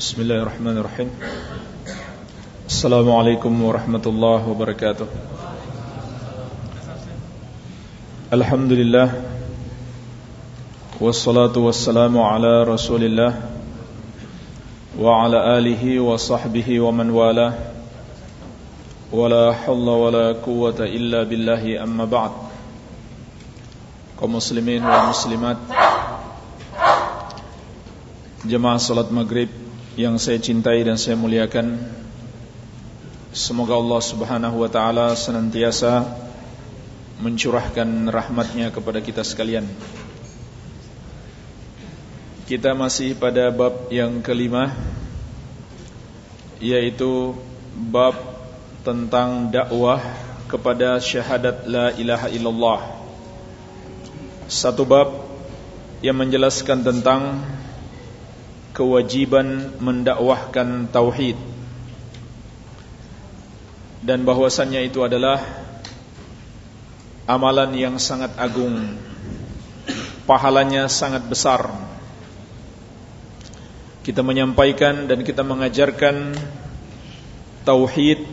بسم الله الرحمن الرحيم السلام عليكم ورحمة الله وبركاته الحمد لله والصلاة والسلام على رسول الله وعلى آله وصحبه ومن والاه ولا حول ولا قوة إلا بالله أما بعد kaum muslimin wal muslimat Jemaah salat maghrib yang saya cintai dan saya muliakan. Semoga Allah subhanahu wa ta'ala senantiasa Mencurahkan rahmatnya kepada kita sekalian. Kita masih pada bab yang kelima Yaitu bab tentang dakwah kepada syahadat la ilaha illallah. Satu bab yang menjelaskan tentang kewajiban mendakwahkan tauhid. Dan bahwasannya itu adalah amalan yang sangat agung. Pahalanya sangat besar. Kita menyampaikan dan kita mengajarkan tauhid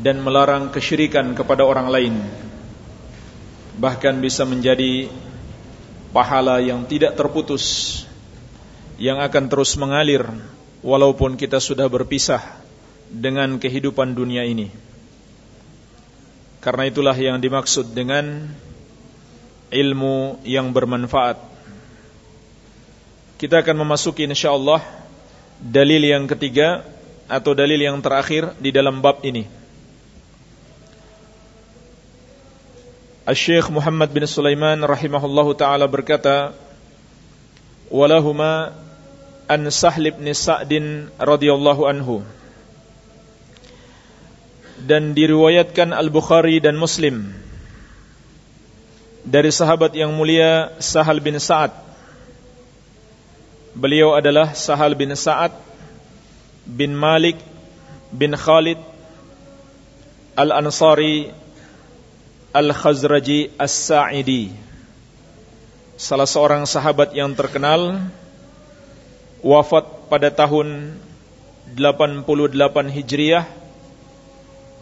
dan melarang kesyirikan kepada orang lain. Bahkan bisa menjadi pahala yang tidak terputus yang akan terus mengalir walaupun kita sudah berpisah dengan kehidupan dunia ini. Karena itulah yang dimaksud dengan ilmu yang bermanfaat. Kita akan memasuki insyaallah dalil yang ketiga atau dalil yang terakhir di dalam bab ini. Al-Syekh Muhammad bin Sulaiman rahimahullahu taala berkata, "Walahuma an Sahl bin Sa'din radhiyallahu anhu. Dan diriwayatkan Al-Bukhari dan Muslim dari sahabat yang mulia Sahal bin Sa'ad. Beliau adalah Sahal bin Sa'ad bin Malik bin Khalid Al-Ansari Al-Khazraji As-Sa'idi. Salah seorang sahabat yang terkenal wafat pada tahun 88 Hijriah.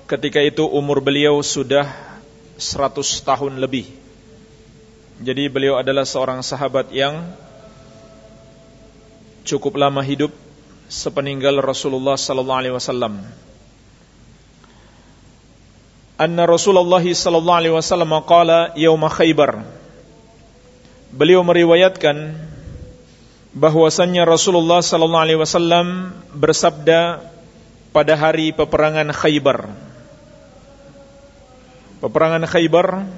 Ketika itu umur beliau sudah 100 tahun lebih. Jadi beliau adalah seorang sahabat yang cukup lama hidup sepeninggal Rasulullah sallallahu alaihi wasallam. Anna Rasulullah sallallahu alaihi wasallam qala yaum Khaybar. Beliau meriwayatkan bahwasannya Rasulullah sallallahu alaihi wasallam bersabda pada hari peperangan Khaybar. Peperangan Khaybar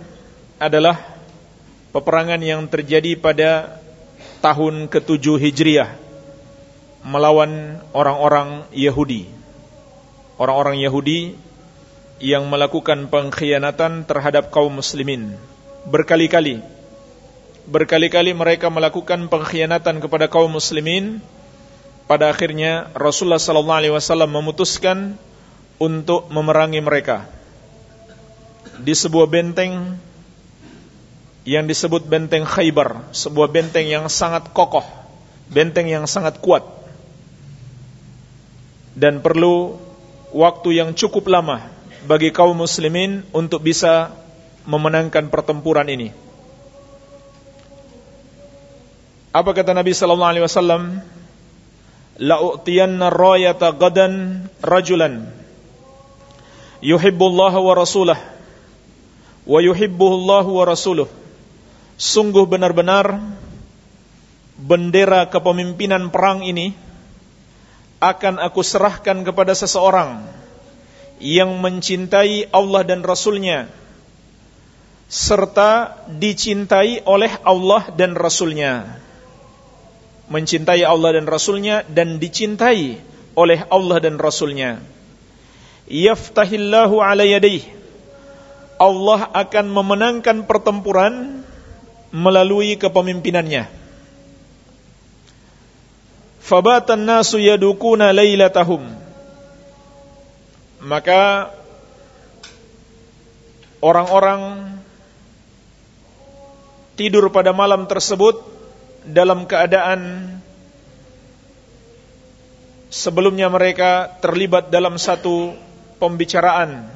adalah peperangan yang terjadi pada tahun ke-7 Hijriah melawan orang-orang Yahudi. Orang-orang Yahudi yang melakukan pengkhianatan terhadap kaum muslimin berkali-kali berkali-kali mereka melakukan pengkhianatan kepada kaum muslimin. Pada akhirnya Rasulullah sallallahu alaihi wasallam memutuskan untuk memerangi mereka. Di sebuah benteng yang disebut benteng Khaybar, sebuah benteng yang sangat kokoh, benteng yang sangat kuat. Dan perlu waktu yang cukup lama bagi kaum muslimin untuk bisa memenangkan pertempuran ini. Apa kata Nabi sallallahu alaihi wasallam? La u'tiyanna rayata gadan rajulan yuhibbu Allah wa rasulah wa yuhibbuhu Allah wa rasuluh. Sungguh benar-benar bendera kepemimpinan perang ini akan aku serahkan kepada seseorang yang mencintai Allah dan Rasulnya serta dicintai oleh Allah dan Rasulnya mencintai Allah dan Rasulnya dan dicintai oleh Allah dan Rasulnya. Yaftahillahu ala yadih. Allah akan memenangkan pertempuran melalui kepemimpinannya. Fabatan nasu yadukuna laylatahum. Maka orang-orang tidur pada malam tersebut dalam keadaan sebelumnya mereka terlibat dalam satu pembicaraan.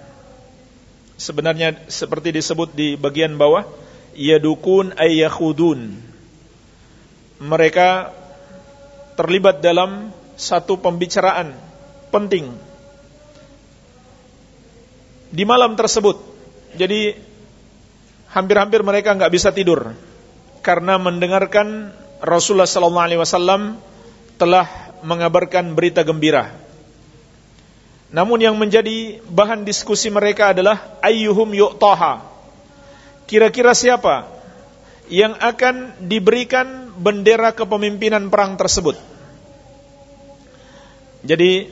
Sebenarnya seperti disebut di bagian bawah yadukun ayyakhudun mereka terlibat dalam satu pembicaraan penting. Di malam tersebut. Jadi hampir-hampir mereka nggak bisa tidur karena mendengarkan Rasulullah sallallahu alaihi wasallam telah mengabarkan berita gembira. Namun yang menjadi bahan diskusi mereka adalah ayyuhum yu'taha. Kira-kira siapa yang akan diberikan bendera kepemimpinan perang tersebut? Jadi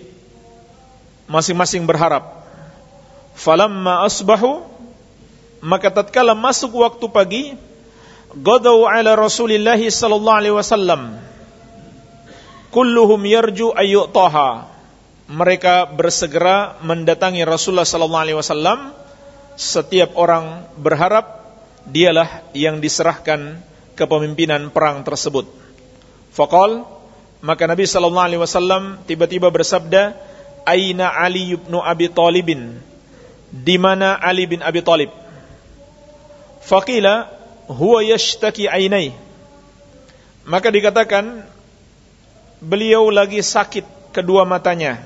masing-masing berharap. Falamma asbahu maka tatkala masuk waktu pagi, gadau ala Rasulillah sallallahu alaihi wasallam. Kulluhum yarju ayyutaha. Mereka bersegera mendatangi Rasulullah sallallahu alaihi wasallam. Setiap orang berharap dialah yang diserahkan kepemimpinan perang tersebut. Faqal maka Nabi sallallahu alaihi wasallam tiba-tiba bersabda, "Aina Ali bin Abi Thalibin?" Di mana Ali bin Abi Thalib? Faqila huwa yashtaki ainai. Maka dikatakan beliau lagi sakit kedua matanya.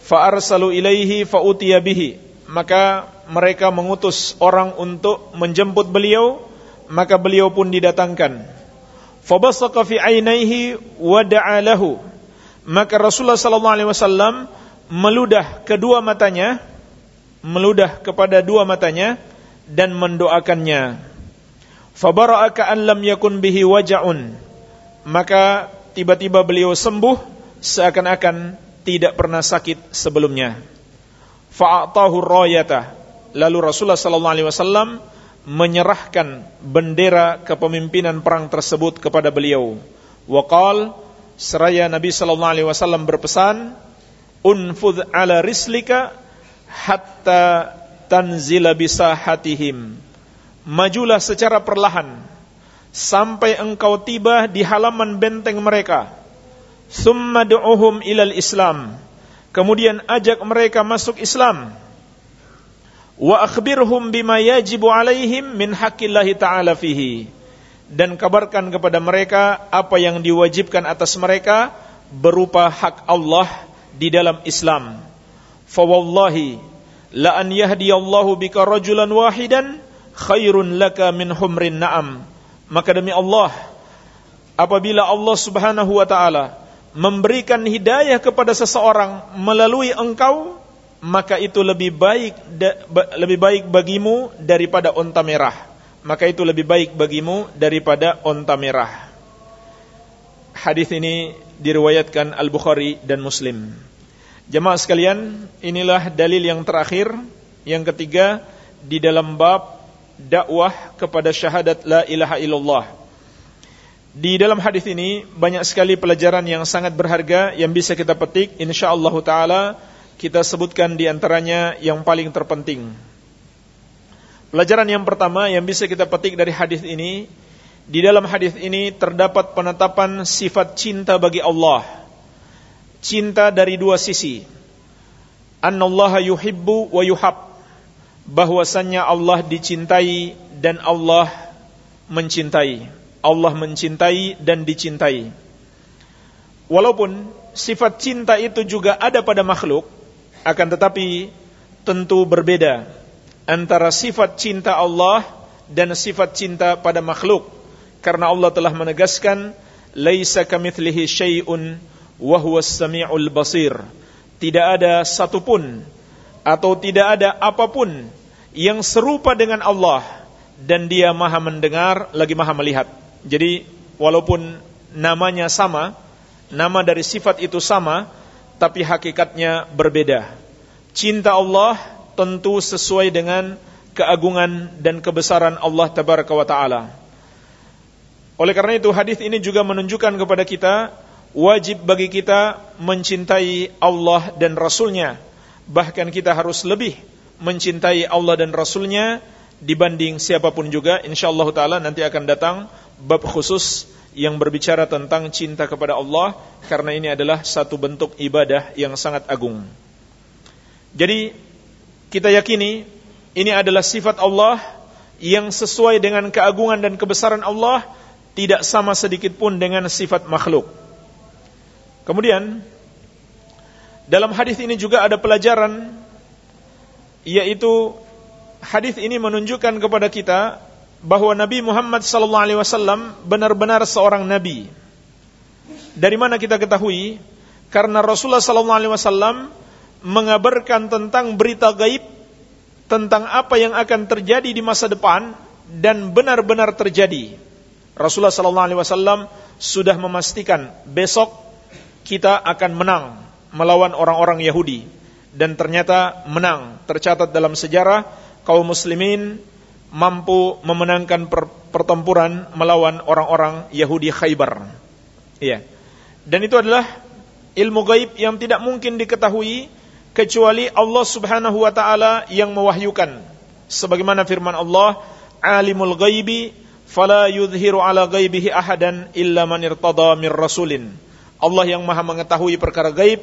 Fa arsalu ilaihi fa bihi. Maka mereka mengutus orang untuk menjemput beliau, maka beliau pun didatangkan Fabasaqa fi ainaihi wa. Maka Rasulullah sallallahu alaihi wasallam meludah kedua matanya, meludah kepada dua matanya dan mendoakannya. Fabara'a ka'an lam yakun bihi waja'un. Maka tiba-tiba beliau sembuh seakan-akan tidak pernah sakit sebelumnya. Fa'atahu rayata. Lalu Rasulullah sallallahu alaihi wasallam menyerahkan bendera kepemimpinan perang tersebut kepada beliau. Waqal seraya Nabi sallallahu alaihi wasallam berpesan, "Unfudh ala rislika hatta tanzila bisahatihim." Majulah secara perlahan sampai engkau tiba di halaman benteng mereka. Thumma du'uhum ilal Islam. Kemudian ajak mereka masuk Islam wa akhbirhum bima yajibu alaihim min haqqillahi ta'ala fihi dan kabarkan kepada mereka apa yang diwajibkan atas mereka berupa hak Allah di dalam Islam fa wallahi la an yahdiyallahu bika rajulan wahidan khairun laka min humrin na'am maka demi Allah apabila Allah Subhanahu wa taala memberikan hidayah kepada seseorang melalui engkau maka itu lebih baik lebih baik bagimu daripada onta merah. Maka itu lebih baik bagimu daripada onta merah. Hadis ini diriwayatkan Al-Bukhari dan Muslim. Jemaah sekalian, inilah dalil yang terakhir, yang ketiga di dalam bab dakwah kepada syahadat la ilaha illallah. Di dalam hadis ini banyak sekali pelajaran yang sangat berharga yang bisa kita petik insyaallah taala kita sebutkan di antaranya yang paling terpenting. Pelajaran yang pertama yang bisa kita petik dari hadis ini, di dalam hadis ini terdapat penetapan sifat cinta bagi Allah. Cinta dari dua sisi. Annallaha yuhibbu wa yuhab. Bahwasannya Allah dicintai dan Allah mencintai. Allah mencintai dan dicintai. Walaupun sifat cinta itu juga ada pada makhluk, akan tetapi tentu berbeda antara sifat cinta Allah dan sifat cinta pada makhluk karena Allah telah menegaskan laisa kamitslihi syai'un wa huwas samiul basir tidak ada satupun atau tidak ada apa pun yang serupa dengan Allah dan dia maha mendengar lagi maha melihat jadi walaupun namanya sama nama dari sifat itu sama tapi hakikatnya berbeda. Cinta Allah tentu sesuai dengan keagungan dan kebesaran Allah tabaraka wa taala. Oleh karena itu hadis ini juga menunjukkan kepada kita wajib bagi kita mencintai Allah dan Rasulnya. Bahkan kita harus lebih mencintai Allah dan Rasulnya dibanding siapa pun juga. InsyaAllah ta'ala nanti akan datang bab khusus yang berbicara tentang cinta kepada Allah karena ini adalah satu bentuk ibadah yang sangat agung. Jadi kita yakini ini adalah sifat Allah yang sesuai dengan keagungan dan kebesaran Allah tidak sama sedikit pun dengan sifat makhluk. Kemudian dalam hadis ini juga ada pelajaran yaitu hadis ini menunjukkan kepada kita bahwa Nabi Muhammad sallallahu alaihi wasallam benar-benar seorang nabi. Dari mana kita ketahui? Karena Rasulullah sallallahu alaihi wasallam mengabarkan tentang berita gaib tentang apa yang akan terjadi di masa depan dan benar-benar terjadi. Rasulullah sallallahu alaihi wasallam sudah memastikan besok kita akan menang melawan orang-orang Yahudi dan ternyata menang. Tercatat dalam sejarah kaum muslimin mampu memenangkan per pertempuran melawan orang-orang Yahudi Khaybar. Iya. Dan itu adalah ilmu gaib yang tidak mungkin diketahui kecuali Allah Subhanahu wa taala yang mewahyukan. Sebagaimana firman Allah, "Alimul ghaibi fala yudhiru ala ghaibihi ahadan illa man irtada mir rasulin." Allah yang Maha mengetahui perkara gaib,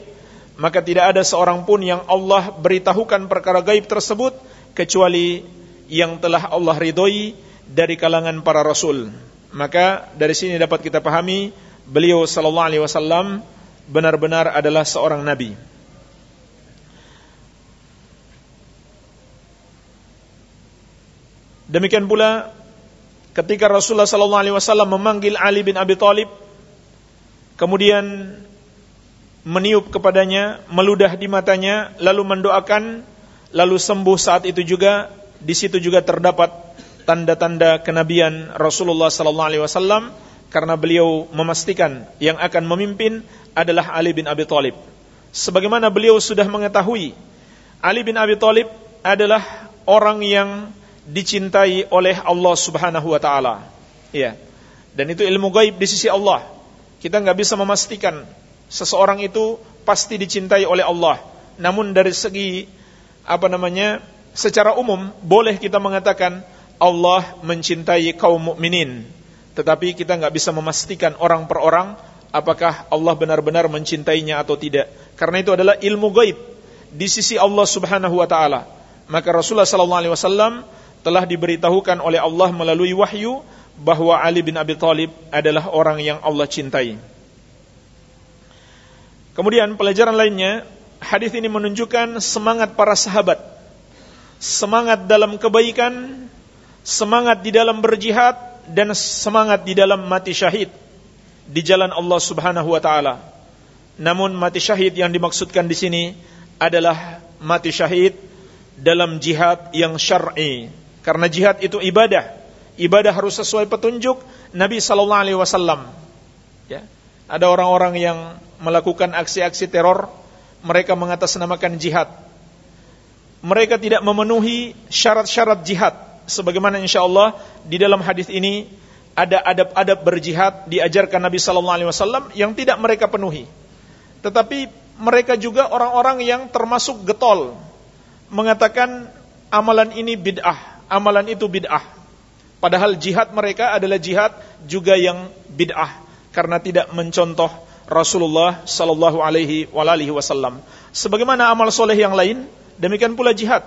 maka tidak ada seorang pun yang Allah beritahukan perkara gaib tersebut kecuali yang telah Allah ridhoi dari kalangan para rasul. Maka dari sini dapat kita pahami beliau sallallahu alaihi wasallam benar-benar adalah seorang nabi. Demikian pula ketika Rasulullah sallallahu alaihi wasallam memanggil Ali bin Abi Thalib kemudian meniup kepadanya, meludah di matanya, lalu mendoakan, lalu sembuh saat itu juga di situ juga terdapat tanda-tanda kenabian Rasulullah sallallahu alaihi wasallam karena beliau memastikan yang akan memimpin adalah Ali bin Abi Thalib. Sebagaimana beliau sudah mengetahui Ali bin Abi Thalib adalah orang yang dicintai oleh Allah Subhanahu wa taala. Iya. Dan itu ilmu gaib di sisi Allah. Kita nggak bisa memastikan seseorang itu pasti dicintai oleh Allah. Namun dari segi apa namanya secara umum boleh kita mengatakan Allah mencintai kaum mukminin, tetapi kita nggak bisa memastikan orang per orang apakah Allah benar-benar mencintainya atau tidak. Karena itu adalah ilmu gaib di sisi Allah Subhanahu wa taala. Maka Rasulullah sallallahu alaihi wasallam telah diberitahukan oleh Allah melalui wahyu bahwa Ali bin Abi Thalib adalah orang yang Allah cintai. Kemudian pelajaran lainnya, hadis ini menunjukkan semangat para sahabat semangat dalam kebaikan, semangat di dalam berjihad dan semangat di dalam mati syahid di jalan Allah Subhanahu wa taala. Namun mati syahid yang dimaksudkan di sini adalah mati syahid dalam jihad yang syar'i. Karena jihad itu ibadah. Ibadah harus sesuai petunjuk Nabi sallallahu alaihi wasallam. Ya. Ada orang-orang yang melakukan aksi-aksi teror, mereka mengatasnamakan jihad mereka tidak memenuhi syarat-syarat jihad sebagaimana insyaallah di dalam hadis ini ada adab-adab berjihad diajarkan Nabi sallallahu alaihi wasallam yang tidak mereka penuhi. Tetapi mereka juga orang-orang yang termasuk getol mengatakan amalan ini bid'ah, amalan itu bid'ah. Padahal jihad mereka adalah jihad juga yang bid'ah karena tidak mencontoh Rasulullah sallallahu alaihi wasallam. Sebagaimana amal soleh yang lain, Demikian pula jihad.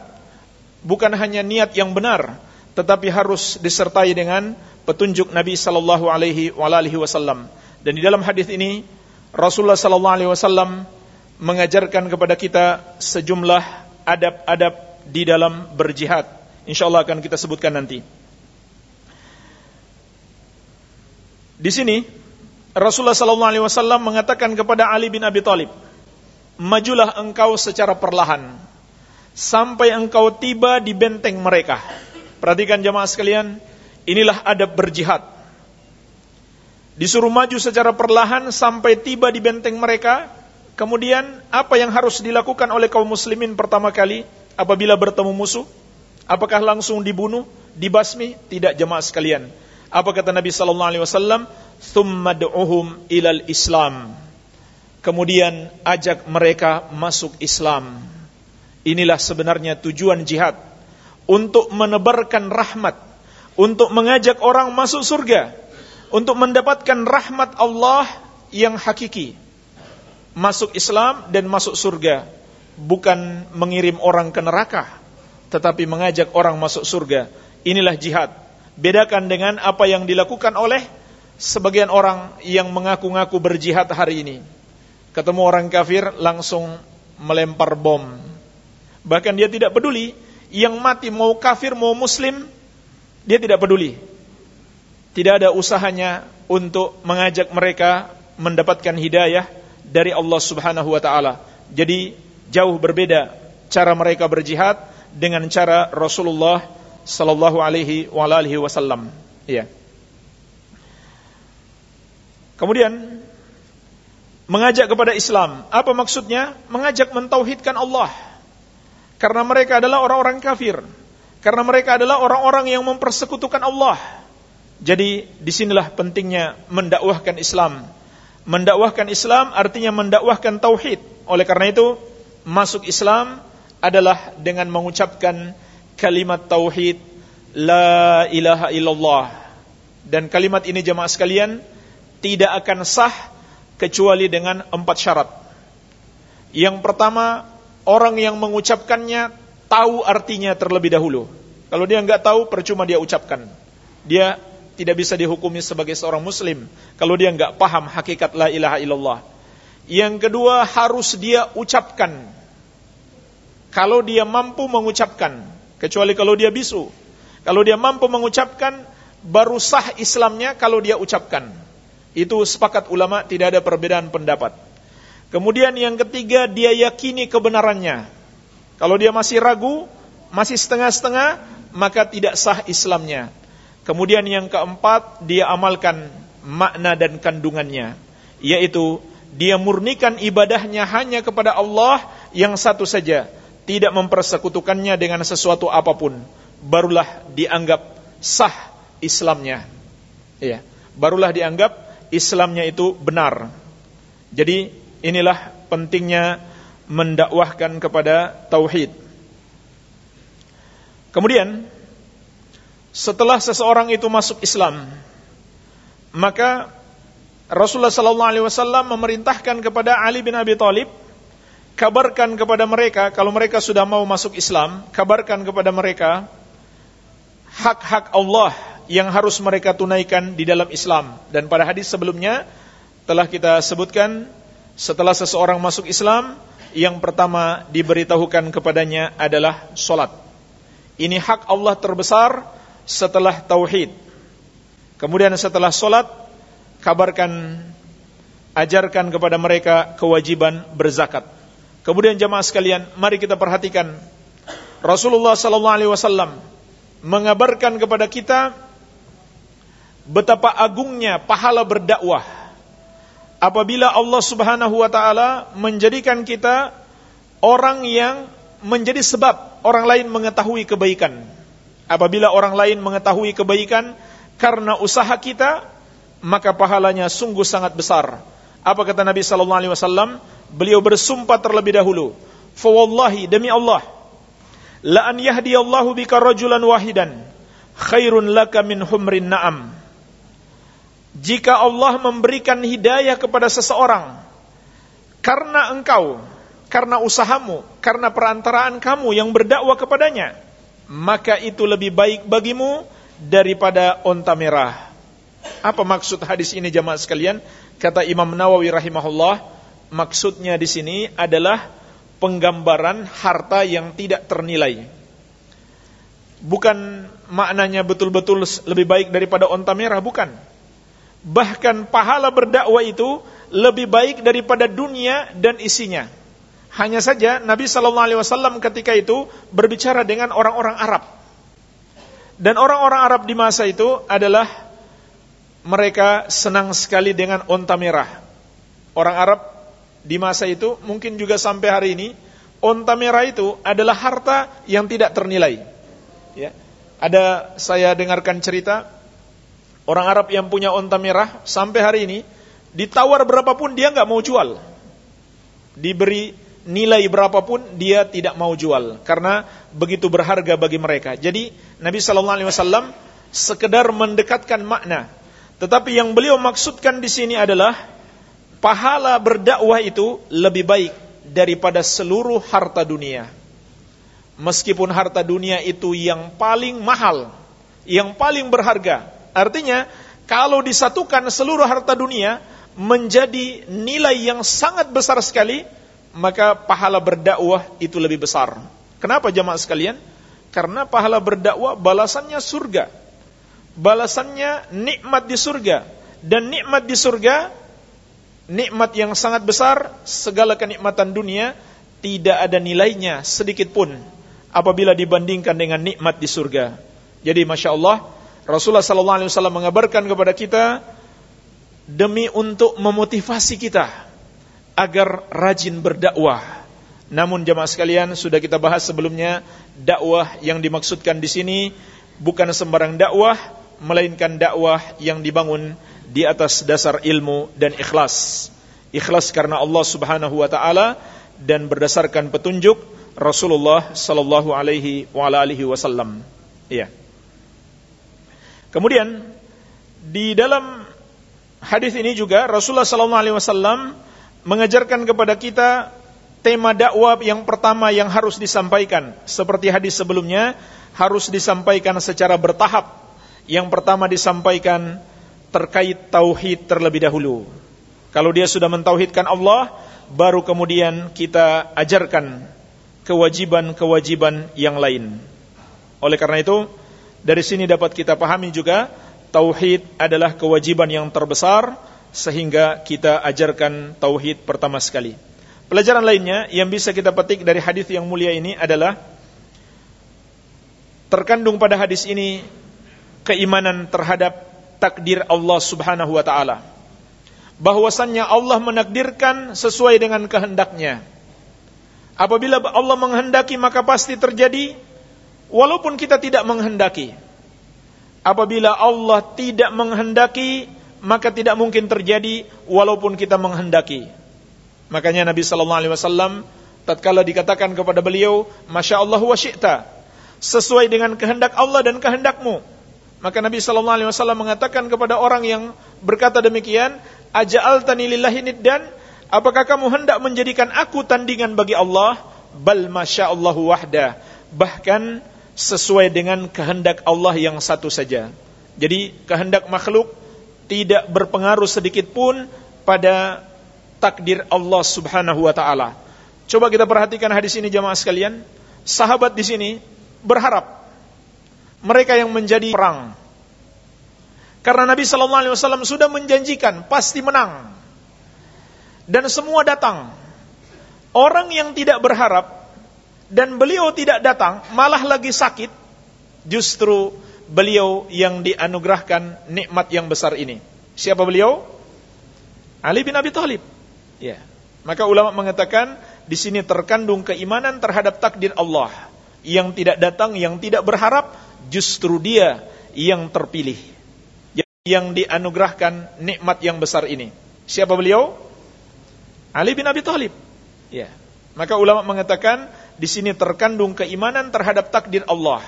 Bukan hanya niat yang benar, tetapi harus disertai dengan petunjuk Nabi sallallahu alaihi wasallam. Dan di dalam hadis ini Rasulullah sallallahu alaihi wasallam mengajarkan kepada kita sejumlah adab-adab di dalam berjihad. Insyaallah akan kita sebutkan nanti. Di sini Rasulullah sallallahu alaihi wasallam mengatakan kepada Ali bin Abi Thalib, "Majulah engkau secara perlahan sampai engkau tiba di benteng mereka. Perhatikan jemaah sekalian, inilah adab berjihad. Disuruh maju secara perlahan sampai tiba di benteng mereka. Kemudian apa yang harus dilakukan oleh kaum muslimin pertama kali apabila bertemu musuh? Apakah langsung dibunuh, dibasmi? Tidak jemaah sekalian. Apa kata Nabi sallallahu alaihi wasallam? "Tsumma ilal Islam." Kemudian ajak mereka masuk Islam Inilah sebenarnya tujuan jihad untuk menebarkan rahmat, untuk mengajak orang masuk surga, untuk mendapatkan rahmat Allah yang hakiki. Masuk Islam dan masuk surga. Bukan mengirim orang ke neraka, tetapi mengajak orang masuk surga. Inilah jihad. Bedakan dengan apa yang dilakukan oleh sebagian orang yang mengaku-ngaku berjihad hari ini. Ketemu orang kafir langsung melempar bom. Bahkan dia tidak peduli yang mati mau kafir mau muslim, dia tidak peduli. Tidak ada usahanya untuk mengajak mereka mendapatkan hidayah dari Allah Subhanahu wa taala. Jadi jauh berbeda cara mereka berjihad dengan cara Rasulullah sallallahu alaihi wa alihi wasallam. Ya. Kemudian mengajak kepada Islam. Apa maksudnya? Mengajak mentauhidkan Allah. Karena mereka adalah orang-orang kafir. Karena mereka adalah orang-orang yang mempersekutukan Allah. Jadi di sinilah pentingnya mendakwahkan Islam. Mendakwahkan Islam artinya mendakwahkan tauhid. Oleh karena itu, masuk Islam adalah dengan mengucapkan kalimat tauhid la ilaha illallah. Dan kalimat ini jemaah sekalian tidak akan sah kecuali dengan empat syarat. Yang pertama, orang yang mengucapkannya tahu artinya terlebih dahulu. Kalau dia nggak tahu, percuma dia ucapkan. Dia tidak bisa dihukumi sebagai seorang muslim kalau dia nggak paham hakikat la ilaha illallah. Yang kedua harus dia ucapkan. Kalau dia mampu mengucapkan, kecuali kalau dia bisu. Kalau dia mampu mengucapkan, baru sah Islamnya kalau dia ucapkan. Itu sepakat ulama tidak ada perbedaan pendapat. Kemudian yang ketiga dia yakini kebenarannya. Kalau dia masih ragu, masih setengah-setengah, maka tidak sah Islamnya. Kemudian yang keempat, dia amalkan makna dan kandungannya, yaitu dia murnikan ibadahnya hanya kepada Allah yang satu saja, tidak mempersekutukannya dengan sesuatu apa pun, barulah dianggap sah Islamnya. Ya, barulah dianggap Islamnya itu benar. Jadi inilah pentingnya mendakwahkan kepada tauhid. Kemudian setelah seseorang itu masuk Islam, maka Rasulullah sallallahu alaihi wasallam memerintahkan kepada Ali bin Abi Thalib kabarkan kepada mereka kalau mereka sudah mau masuk Islam, kabarkan kepada mereka hak-hak Allah yang harus mereka tunaikan di dalam Islam. Dan pada hadis sebelumnya telah kita sebutkan setelah seseorang masuk Islam, yang pertama diberitahukan kepadanya adalah solat. Ini hak Allah terbesar setelah tauhid. Kemudian setelah solat, kabarkan, ajarkan kepada mereka kewajiban berzakat. Kemudian jamaah sekalian, mari kita perhatikan Rasulullah sallallahu alaihi wasallam mengabarkan kepada kita betapa agungnya pahala berdakwah apabila Allah Subhanahu wa taala menjadikan kita orang yang menjadi sebab orang lain mengetahui kebaikan. Apabila orang lain mengetahui kebaikan karena usaha kita, maka pahalanya sungguh sangat besar. Apa kata Nabi sallallahu alaihi wasallam? Beliau bersumpah terlebih dahulu, "Fa wallahi demi Allah, la an yahdiyallahu bika rajulan wahidan khairun laka min humrin na'am." Jika Allah memberikan hidayah kepada seseorang karena engkau, karena usahamu, karena perantaraan kamu yang berdakwah kepadanya, maka itu lebih baik bagimu daripada onta merah. Apa maksud hadis ini jamaah sekalian? Kata Imam Nawawi rahimahullah, maksudnya di sini adalah penggambaran harta yang tidak ternilai. Bukan maknanya betul-betul lebih baik daripada onta merah, bukan. Bahkan pahala berdakwah itu lebih baik daripada dunia dan isinya. Hanya saja Nabi Shallallahu Alaihi Wasallam ketika itu berbicara dengan orang-orang Arab. Dan orang-orang Arab di masa itu adalah mereka senang sekali dengan onta merah. Orang Arab di masa itu mungkin juga sampai hari ini onta merah itu adalah harta yang tidak ternilai. Ya. Ada saya dengarkan cerita orang Arab yang punya onta merah sampai hari ini ditawar berapapun dia nggak mau jual. Diberi nilai berapapun dia tidak mau jual karena begitu berharga bagi mereka. Jadi Nabi Shallallahu Alaihi Wasallam sekedar mendekatkan makna Tetapi yang beliau maksudkan di sini adalah pahala berdakwah itu lebih baik daripada seluruh harta dunia. Meskipun harta dunia itu yang paling mahal, yang paling berharga. Artinya, kalau disatukan seluruh harta dunia menjadi nilai yang sangat besar sekali, maka pahala berdakwah itu lebih besar. Kenapa jamaah sekalian? Karena pahala berdakwah balasannya surga. Balasannya nikmat di surga. Dan nikmat di surga, nikmat yang sangat besar, segala kenikmatan dunia, tidak ada nilainya sedikit pun apabila dibandingkan dengan nikmat di surga. Jadi Masya Allah, Rasulullah SAW mengabarkan kepada kita, demi untuk memotivasi kita, agar rajin berdakwah. Namun jemaah sekalian, sudah kita bahas sebelumnya, dakwah yang dimaksudkan di sini bukan sembarang dakwah, melainkan dakwah yang dibangun di atas dasar ilmu dan ikhlas. Ikhlas karena Allah Subhanahu wa taala dan berdasarkan petunjuk Rasulullah sallallahu alaihi wa alihi wasallam. Iya. Kemudian di dalam hadis ini juga Rasulullah sallallahu alaihi wasallam mengajarkan kepada kita tema dakwah yang pertama yang harus disampaikan seperti hadis sebelumnya harus disampaikan secara bertahap yang pertama disampaikan terkait tauhid terlebih dahulu. Kalau dia sudah mentauhidkan Allah, baru kemudian kita ajarkan kewajiban-kewajiban yang lain. Oleh karena itu, dari sini dapat kita pahami juga tauhid adalah kewajiban yang terbesar sehingga kita ajarkan tauhid pertama sekali. Pelajaran lainnya yang bisa kita petik dari hadis yang mulia ini adalah terkandung pada hadis ini keimanan terhadap takdir Allah Subhanahu wa taala. Bahwasannya Allah menakdirkan sesuai dengan kehendaknya. Apabila Allah menghendaki maka pasti terjadi walaupun kita tidak menghendaki. Apabila Allah tidak menghendaki maka tidak mungkin terjadi walaupun kita menghendaki. Makanya Nabi sallallahu alaihi wasallam tatkala dikatakan kepada beliau, "Masya Allah wa syi'ta." Sesuai dengan kehendak Allah dan kehendakmu maka Nabi sallallahu alaihi wasallam mengatakan kepada orang yang berkata demikian, "Aja'altani lillahi niddan?" Apakah kamu hendak menjadikan aku tandingan bagi Allah? Bal masyaallahu wahda. Bahkan sesuai dengan kehendak Allah yang satu saja. Jadi kehendak makhluk tidak berpengaruh sedikit pun pada takdir Allah Subhanahu wa taala. Coba kita perhatikan hadis ini jemaah sekalian. Sahabat di sini berharap mereka yang menjadi perang. Karena Nabi Shallallahu Alaihi Wasallam sudah menjanjikan pasti menang. Dan semua datang. Orang yang tidak berharap dan beliau tidak datang, malah lagi sakit, justru beliau yang dianugerahkan nikmat yang besar ini. Siapa beliau? Ali bin Abi Thalib. Ya. Maka ulama mengatakan di sini terkandung keimanan terhadap takdir Allah yang tidak datang, yang tidak berharap, justru dia yang terpilih yang dianugerahkan nikmat yang besar ini. Siapa beliau? Ali bin Abi Thalib. Ya. Maka ulama mengatakan di sini terkandung keimanan terhadap takdir Allah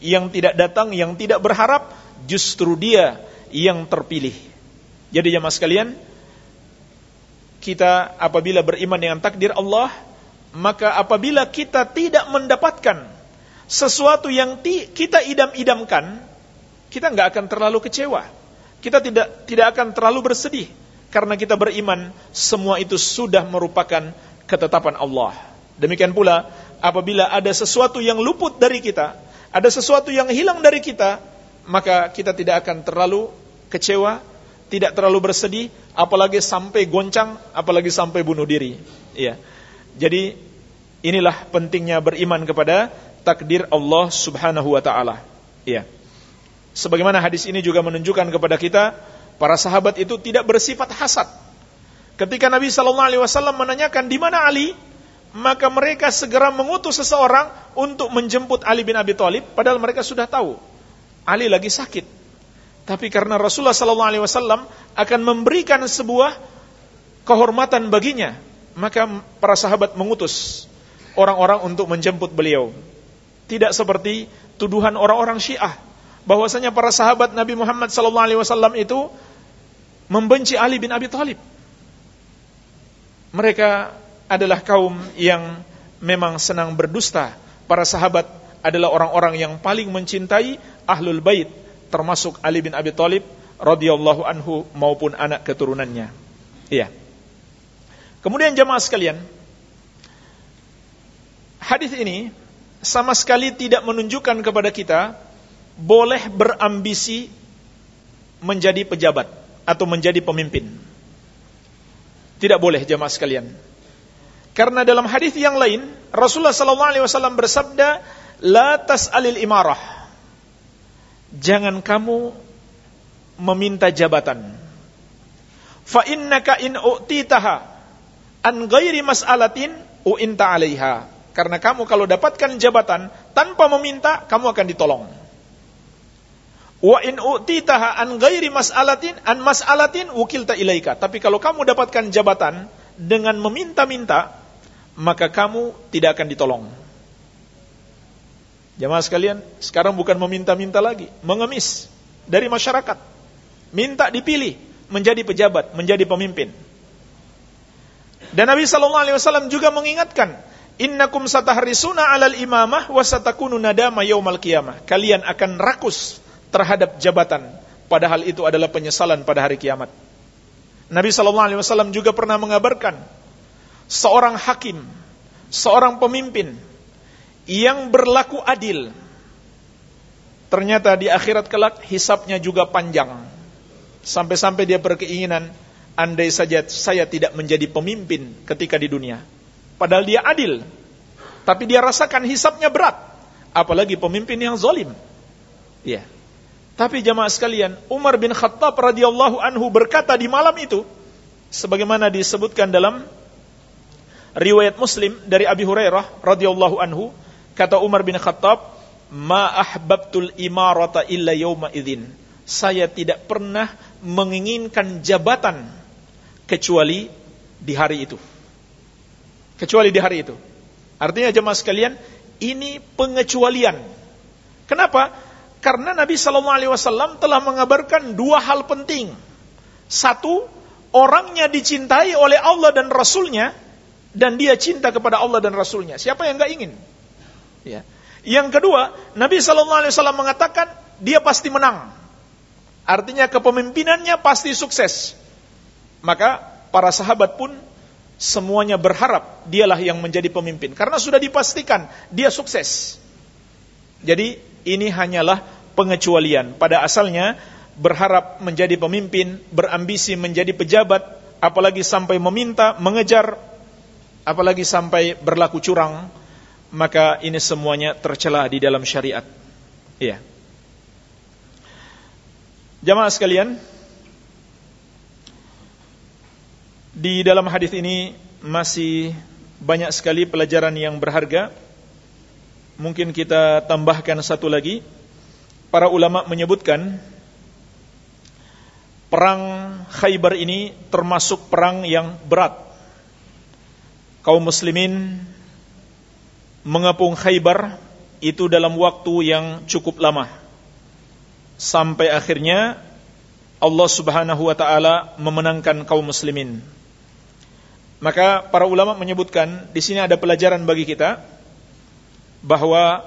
yang tidak datang, yang tidak berharap, justru dia yang terpilih. Jadi jemaah sekalian, kita apabila beriman dengan takdir Allah, maka apabila kita tidak mendapatkan sesuatu yang kita idam-idamkan, kita nggak akan terlalu kecewa. Kita tidak tidak akan terlalu bersedih karena kita beriman semua itu sudah merupakan ketetapan Allah. Demikian pula apabila ada sesuatu yang luput dari kita, ada sesuatu yang hilang dari kita, maka kita tidak akan terlalu kecewa, tidak terlalu bersedih, apalagi sampai goncang, apalagi sampai bunuh diri. Iya. Jadi inilah pentingnya beriman kepada takdir Allah Subhanahu wa taala. Iya. Sebagaimana hadis ini juga menunjukkan kepada kita para sahabat itu tidak bersifat hasad. Ketika Nabi sallallahu alaihi wasallam menanyakan di mana Ali, maka mereka segera mengutus seseorang untuk menjemput Ali bin Abi Thalib padahal mereka sudah tahu Ali lagi sakit. Tapi karena Rasulullah sallallahu alaihi wasallam akan memberikan sebuah kehormatan baginya, maka para sahabat mengutus orang-orang untuk menjemput beliau. Tidak seperti tuduhan orang-orang Syiah bahwasanya para sahabat Nabi Muhammad wasallam itu membenci Ali bin Abi Thalib. Mereka adalah kaum yang memang senang berdusta. Para sahabat adalah orang-orang yang paling mencintai ahlul bait termasuk Ali bin Abi Thalib radhiyallahu anhu maupun anak keturunannya. Iya. Kemudian jemaah sekalian, hadis ini sama sekali tidak menunjukkan kepada kita boleh berambisi menjadi pejabat atau menjadi pemimpin. Tidak boleh jemaah sekalian. Karena dalam hadis yang lain Rasulullah sallallahu alaihi wasallam bersabda, "La tas'alil imarah." Jangan kamu meminta jabatan. Fa innaka in u'titaha an ghairi mas'alatin u'inta 'alaiha. Karena kamu kalau dapatkan jabatan tanpa meminta, kamu akan ditolong. Wa in u'titaha an ghairi mas'alatin an mas'alatin wukilta ilaika. Tapi kalau kamu dapatkan jabatan dengan meminta-minta, maka kamu tidak akan ditolong. Jamaah sekalian, sekarang bukan meminta-minta lagi, mengemis dari masyarakat. Minta dipilih menjadi pejabat, menjadi pemimpin. Dan Nabi sallallahu alaihi wasallam juga mengingatkan, "Innakum satahrisuna 'alal imamah wa satakunu nadama yaumal qiyamah." Kalian akan rakus terhadap jabatan, padahal itu adalah penyesalan pada hari kiamat. Nabi sallallahu alaihi wasallam juga pernah mengabarkan seorang hakim, seorang pemimpin yang berlaku adil. Ternyata di akhirat kelak hisapnya juga panjang. Sampai-sampai dia berkeinginan andai saja saya tidak menjadi pemimpin ketika di dunia. Padahal dia adil. Tapi dia rasakan hisapnya berat. Apalagi pemimpin yang zalim. Ya. Tapi jamaah sekalian, Umar bin Khattab radhiyallahu anhu berkata di malam itu, sebagaimana disebutkan dalam riwayat Muslim dari Abi Hurairah radhiyallahu anhu, kata Umar bin Khattab, "Ma ahbabtul imarata illa yawma idzin." Saya tidak pernah menginginkan jabatan kecuali di hari itu. Kecuali di hari itu. Artinya jemaah sekalian, ini pengecualian. Kenapa? Karena Nabi Shallallahu Alaihi Wasallam telah mengabarkan dua hal penting. Satu, orangnya dicintai oleh Allah dan Rasulnya, dan dia cinta kepada Allah dan Rasulnya. Siapa yang nggak ingin? Ya. Yang kedua, Nabi Shallallahu Alaihi Wasallam mengatakan dia pasti menang. Artinya kepemimpinannya pasti sukses. Maka para sahabat pun semuanya berharap dialah yang menjadi pemimpin karena sudah dipastikan dia sukses. Jadi ini hanyalah pengecualian. Pada asalnya berharap menjadi pemimpin, berambisi menjadi pejabat, apalagi sampai meminta, mengejar, apalagi sampai berlaku curang, maka ini semuanya tercela di dalam syariat. Iya. Jamaah sekalian, Di dalam hadis ini masih banyak sekali pelajaran yang berharga. Mungkin kita tambahkan satu lagi. Para ulama menyebutkan perang Khaybar ini termasuk perang yang berat. Kaum muslimin mengepung Khaybar itu dalam waktu yang cukup lama. Sampai akhirnya Allah Subhanahu wa taala memenangkan kaum muslimin. Maka para ulama menyebutkan di sini ada pelajaran bagi kita bahwa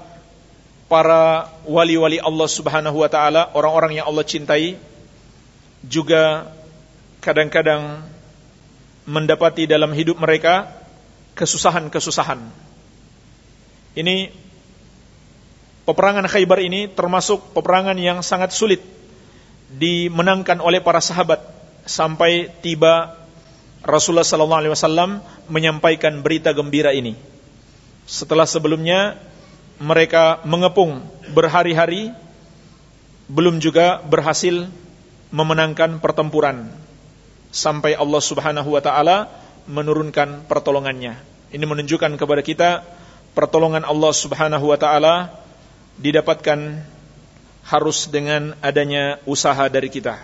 para wali-wali Allah Subhanahu wa taala, orang-orang yang Allah cintai juga kadang-kadang mendapati dalam hidup mereka kesusahan-kesusahan. Ini peperangan Khaybar ini termasuk peperangan yang sangat sulit dimenangkan oleh para sahabat sampai tiba Rasulullah sallallahu alaihi wasallam menyampaikan berita gembira ini. Setelah sebelumnya mereka mengepung berhari-hari belum juga berhasil memenangkan pertempuran sampai Allah Subhanahu wa taala menurunkan pertolongannya. Ini menunjukkan kepada kita pertolongan Allah Subhanahu wa taala didapatkan harus dengan adanya usaha dari kita.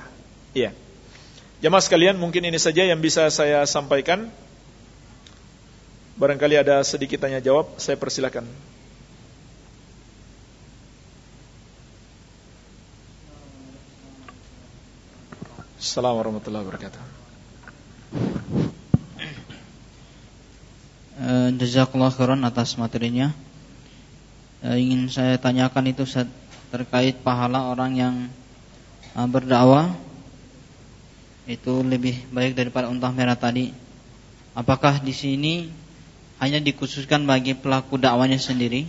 Iya. Jamaah sekalian, mungkin ini saja yang bisa saya sampaikan. Barangkali ada sedikit tanya jawab, saya persilakan. Assalamualaikum warahmatullahi wabarakatuh. Uh, Jazakallah khairan atas materinya. Uh, ingin saya tanyakan itu terkait pahala orang yang uh, berdakwah itu lebih baik daripada unta merah tadi. Apakah di sini hanya dikhususkan bagi pelaku dakwanya sendiri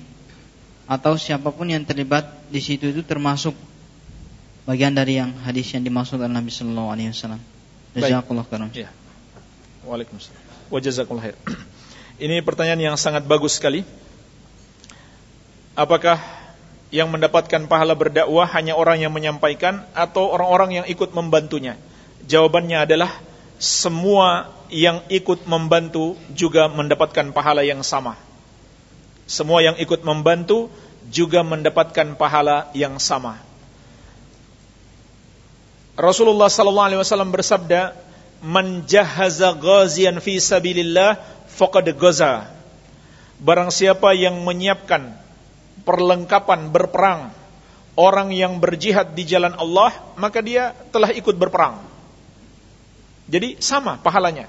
atau siapa pun yang terlibat di situ itu termasuk bagian dari yang hadis yang dimaksud oleh Nabi sallallahu alaihi wasallam. Jazakallahu khairan. Ya. Waalaikumsalam. Wa jazakallahu khair. Ini pertanyaan yang sangat bagus sekali. Apakah yang mendapatkan pahala berdakwah hanya orang yang menyampaikan atau orang-orang yang ikut membantunya? Jawabannya adalah semua yang ikut membantu juga mendapatkan pahala yang sama. Semua yang ikut membantu juga mendapatkan pahala yang sama. Rasulullah sallallahu alaihi wasallam bersabda, "Man jahaza ghazian fi sabilillah faqad ghaza." Barang siapa yang menyiapkan perlengkapan berperang orang yang berjihad di jalan Allah, maka dia telah ikut berperang. Jadi sama pahalanya.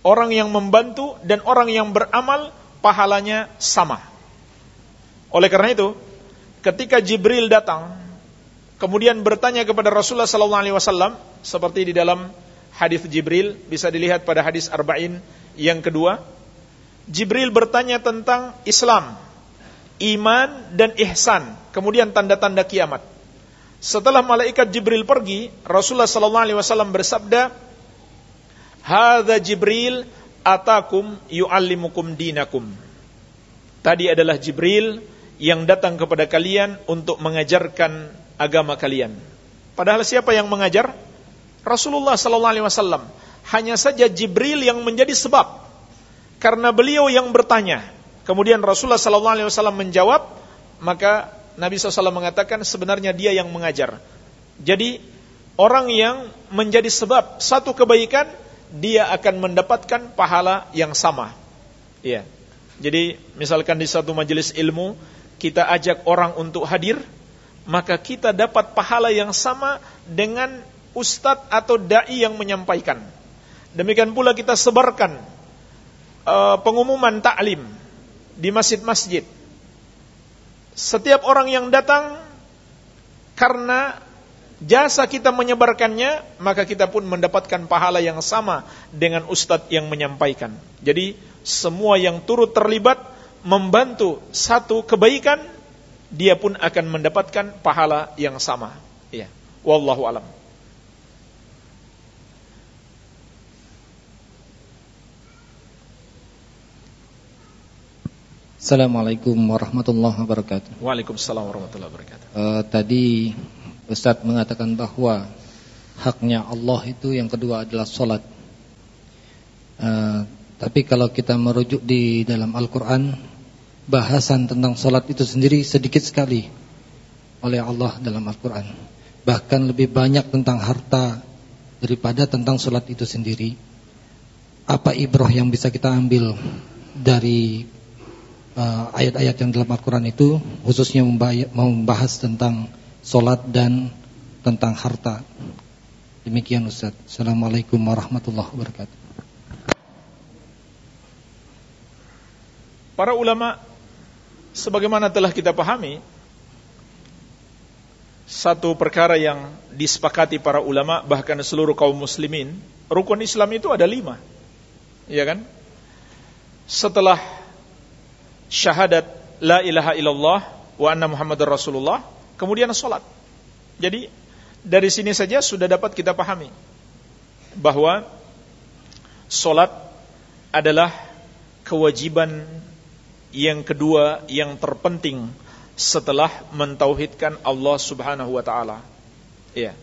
Orang yang membantu dan orang yang beramal pahalanya sama. Oleh karena itu, ketika Jibril datang kemudian bertanya kepada Rasulullah wasallam seperti di dalam hadis Jibril bisa dilihat pada hadis arba'in yang kedua, Jibril bertanya tentang Islam, iman dan ihsan, kemudian tanda-tanda kiamat. Setelah malaikat Jibril pergi, Rasulullah wasallam bersabda, Hadza Jibril atakum yu'allimukum dinakum. Tadi adalah Jibril yang datang kepada kalian untuk mengajarkan agama kalian. Padahal siapa yang mengajar? Rasulullah sallallahu alaihi wasallam. Hanya saja Jibril yang menjadi sebab. Karena beliau yang bertanya. Kemudian Rasulullah sallallahu alaihi wasallam menjawab, maka Nabi SAW mengatakan sebenarnya dia yang mengajar. Jadi orang yang menjadi sebab satu kebaikan dia akan mendapatkan pahala yang sama. Iya. Jadi misalkan di satu majelis ilmu kita ajak orang untuk hadir, maka kita dapat pahala yang sama dengan ustadz atau dai yang menyampaikan. Demikian pula kita sebarkan uh, pengumuman taklim di masjid-masjid. Setiap orang yang datang karena jasa kita menyebarkannya, maka kita pun mendapatkan pahala yang sama dengan ustadz yang menyampaikan. Jadi semua yang turut terlibat membantu satu kebaikan, dia pun akan mendapatkan pahala yang sama. Ya, wallahu alam. Assalamualaikum warahmatullahi wabarakatuh. Waalaikumsalam warahmatullahi wabarakatuh. Uh, tadi Ustaz mengatakan bahwa haknya Allah itu yang kedua adalah solat. Uh, tapi kalau kita merujuk di dalam Al-Quran, bahasan tentang solat itu sendiri sedikit sekali oleh Allah dalam Al-Quran. Bahkan lebih banyak tentang harta daripada tentang solat itu sendiri. Apa ibrah yang bisa kita ambil dari eh, ayat-ayat uh, yang dalam Al-Quran itu, khususnya membahas tentang solat dan tentang harta. Demikian Ustaz. Assalamualaikum warahmatullahi wabarakatuh. Para ulama sebagaimana telah kita pahami satu perkara yang disepakati para ulama bahkan seluruh kaum muslimin rukun Islam itu ada lima ya kan setelah syahadat la ilaha illallah wa anna muhammadar rasulullah kemudian sholat. Jadi dari sini saja sudah dapat kita pahami bahwa sholat adalah kewajiban yang kedua yang terpenting setelah mentauhidkan Allah Subhanahu wa taala. Iya.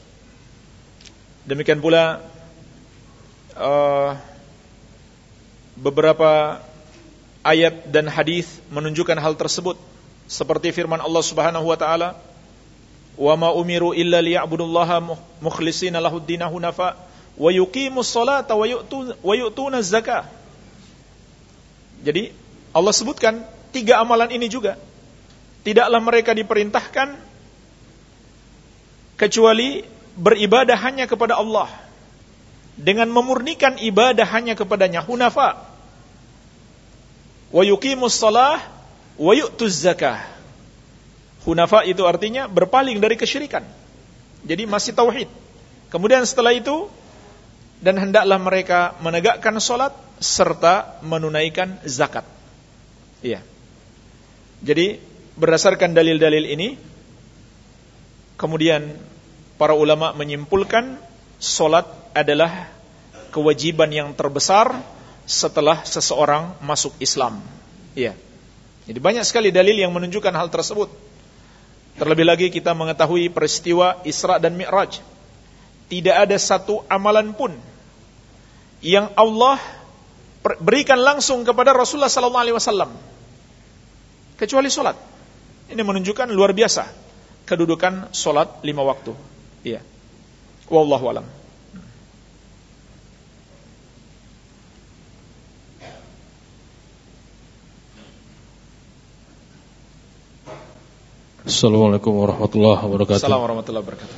Demikian pula uh, beberapa ayat dan hadis menunjukkan hal tersebut seperti firman Allah Subhanahu wa taala wa ma umiru illa liya'budullaha mukhlishina lahud dinahu nafa wa yuqimus salata wa yu'tu wa yu'tuna zakah. Jadi Allah sebutkan tiga amalan ini juga. Tidaklah mereka diperintahkan kecuali beribadah hanya kepada Allah dengan memurnikan ibadah hanya kepadanya hunafa wa yuqimus shalah wa yu'tuz zakah hunafa itu artinya berpaling dari kesyirikan jadi masih tauhid kemudian setelah itu dan hendaklah mereka menegakkan solat serta menunaikan zakat iya jadi berdasarkan dalil-dalil ini kemudian para ulama menyimpulkan solat adalah kewajiban yang terbesar setelah seseorang masuk Islam. Iya. Jadi banyak sekali dalil yang menunjukkan hal tersebut. Terlebih lagi kita mengetahui peristiwa Isra dan Mi'raj. Tidak ada satu amalan pun yang Allah berikan langsung kepada Rasulullah sallallahu alaihi wasallam kecuali salat. Ini menunjukkan luar biasa kedudukan salat lima waktu. Iya. Wallahu alam. Assalamualaikum warahmatullahi wabarakatuh. Assalamualaikum warahmatullahi wabarakatuh.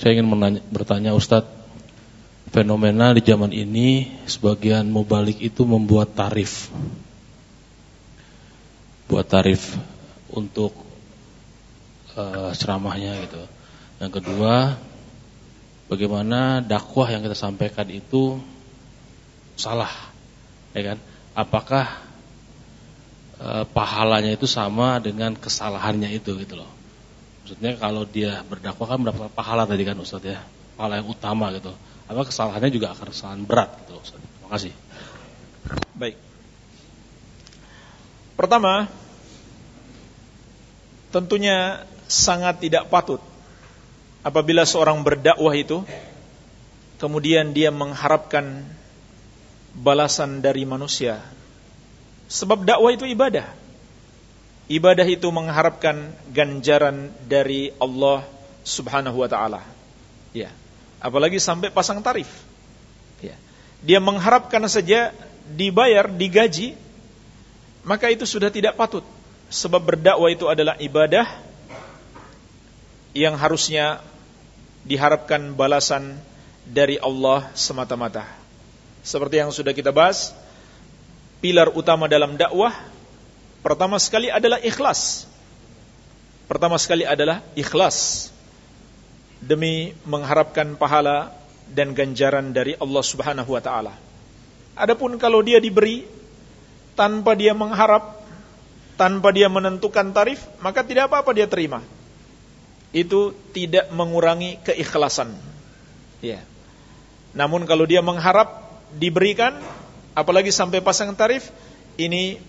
Saya ingin menanya, bertanya Ustadz, fenomena di zaman ini sebagian mubalik itu membuat tarif. Buat tarif untuk uh, ceramahnya gitu. Yang kedua, bagaimana dakwah yang kita sampaikan itu salah, ya kan? Apakah uh, pahalanya itu sama dengan kesalahannya itu gitu loh? Maksudnya kalau dia berdakwah kan mendapat pahala tadi kan Ustaz ya, pahala yang utama gitu. Apa kesalahannya juga akan kesalahan berat gitu Ustaz. Terima kasih. Baik. Pertama, tentunya sangat tidak patut apabila seorang berdakwah itu kemudian dia mengharapkan balasan dari manusia. Sebab dakwah itu ibadah. Ibadah itu mengharapkan ganjaran dari Allah Subhanahu wa taala. Ya. Apalagi sampai pasang tarif. Ya. Dia mengharapkan saja dibayar, digaji, maka itu sudah tidak patut. Sebab berdakwah itu adalah ibadah yang harusnya diharapkan balasan dari Allah semata-mata. Seperti yang sudah kita bahas, pilar utama dalam dakwah Pertama sekali adalah ikhlas. Pertama sekali adalah ikhlas demi mengharapkan pahala dan ganjaran dari Allah Subhanahu wa taala. Adapun kalau dia diberi tanpa dia mengharap, tanpa dia menentukan tarif, maka tidak apa-apa dia terima. Itu tidak mengurangi keikhlasan. Ya. Namun kalau dia mengharap diberikan, apalagi sampai pasang tarif, ini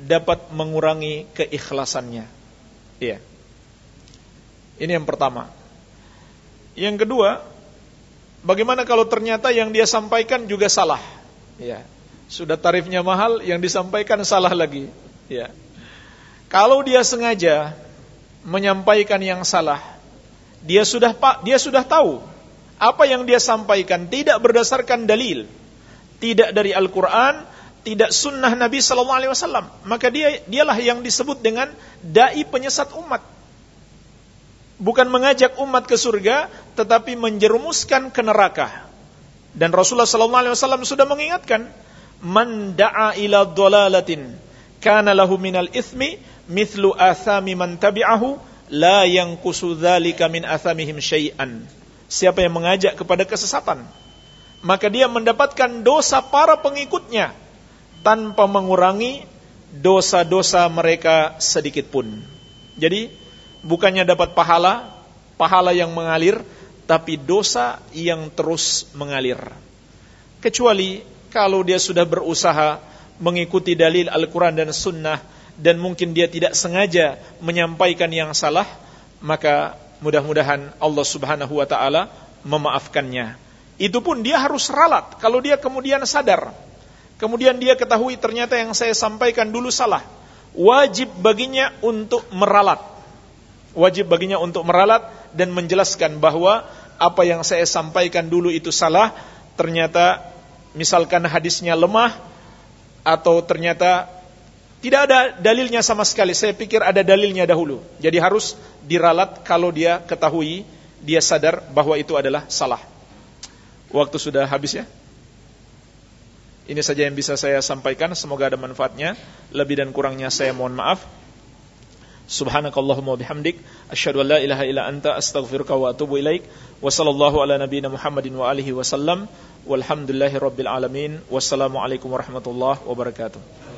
dapat mengurangi keikhlasannya. Iya. Ini yang pertama. Yang kedua, bagaimana kalau ternyata yang dia sampaikan juga salah? Ya. Sudah tarifnya mahal, yang disampaikan salah lagi. Ya. Kalau dia sengaja menyampaikan yang salah, dia sudah pak, dia sudah tahu apa yang dia sampaikan tidak berdasarkan dalil, tidak dari Al-Quran, tidak sunnah Nabi Sallallahu Alaihi Wasallam, maka dia dialah yang disebut dengan dai penyesat umat. Bukan mengajak umat ke surga, tetapi menjerumuskan ke neraka. Dan Rasulullah Sallallahu Alaihi Wasallam sudah mengingatkan, man da'a ila dolalatin, kana lahu minal ithmi, mithlu athami man tabi'ahu, la yang dzalika min athamihim syai'an. Siapa yang mengajak kepada kesesatan, maka dia mendapatkan dosa para pengikutnya tanpa mengurangi dosa-dosa mereka sedikit pun. Jadi bukannya dapat pahala, pahala yang mengalir, tapi dosa yang terus mengalir. Kecuali kalau dia sudah berusaha mengikuti dalil Al-Quran dan Sunnah dan mungkin dia tidak sengaja menyampaikan yang salah, maka mudah-mudahan Allah Subhanahu wa taala memaafkannya. Itu pun dia harus ralat kalau dia kemudian sadar kemudian dia ketahui ternyata yang saya sampaikan dulu salah, wajib baginya untuk meralat. Wajib baginya untuk meralat dan menjelaskan bahwa apa yang saya sampaikan dulu itu salah, ternyata misalkan hadisnya lemah atau ternyata tidak ada dalilnya sama sekali. Saya pikir ada dalilnya dahulu. Jadi harus diralat kalau dia ketahui dia sadar bahwa itu adalah salah. Waktu sudah habis ya? Ini saja yang bisa saya sampaikan, semoga ada manfaatnya. Lebih dan kurangnya saya mohon maaf. Subhanakallahumma bihamdik asyhadu an la ilaha illa anta astaghfiruka wa atubu ilaik. Ala nabiyyina Muhammadin wa alihi wasallam. Walhamdulillahi rabbil alamin. Warahmatullahi wabarakatuh.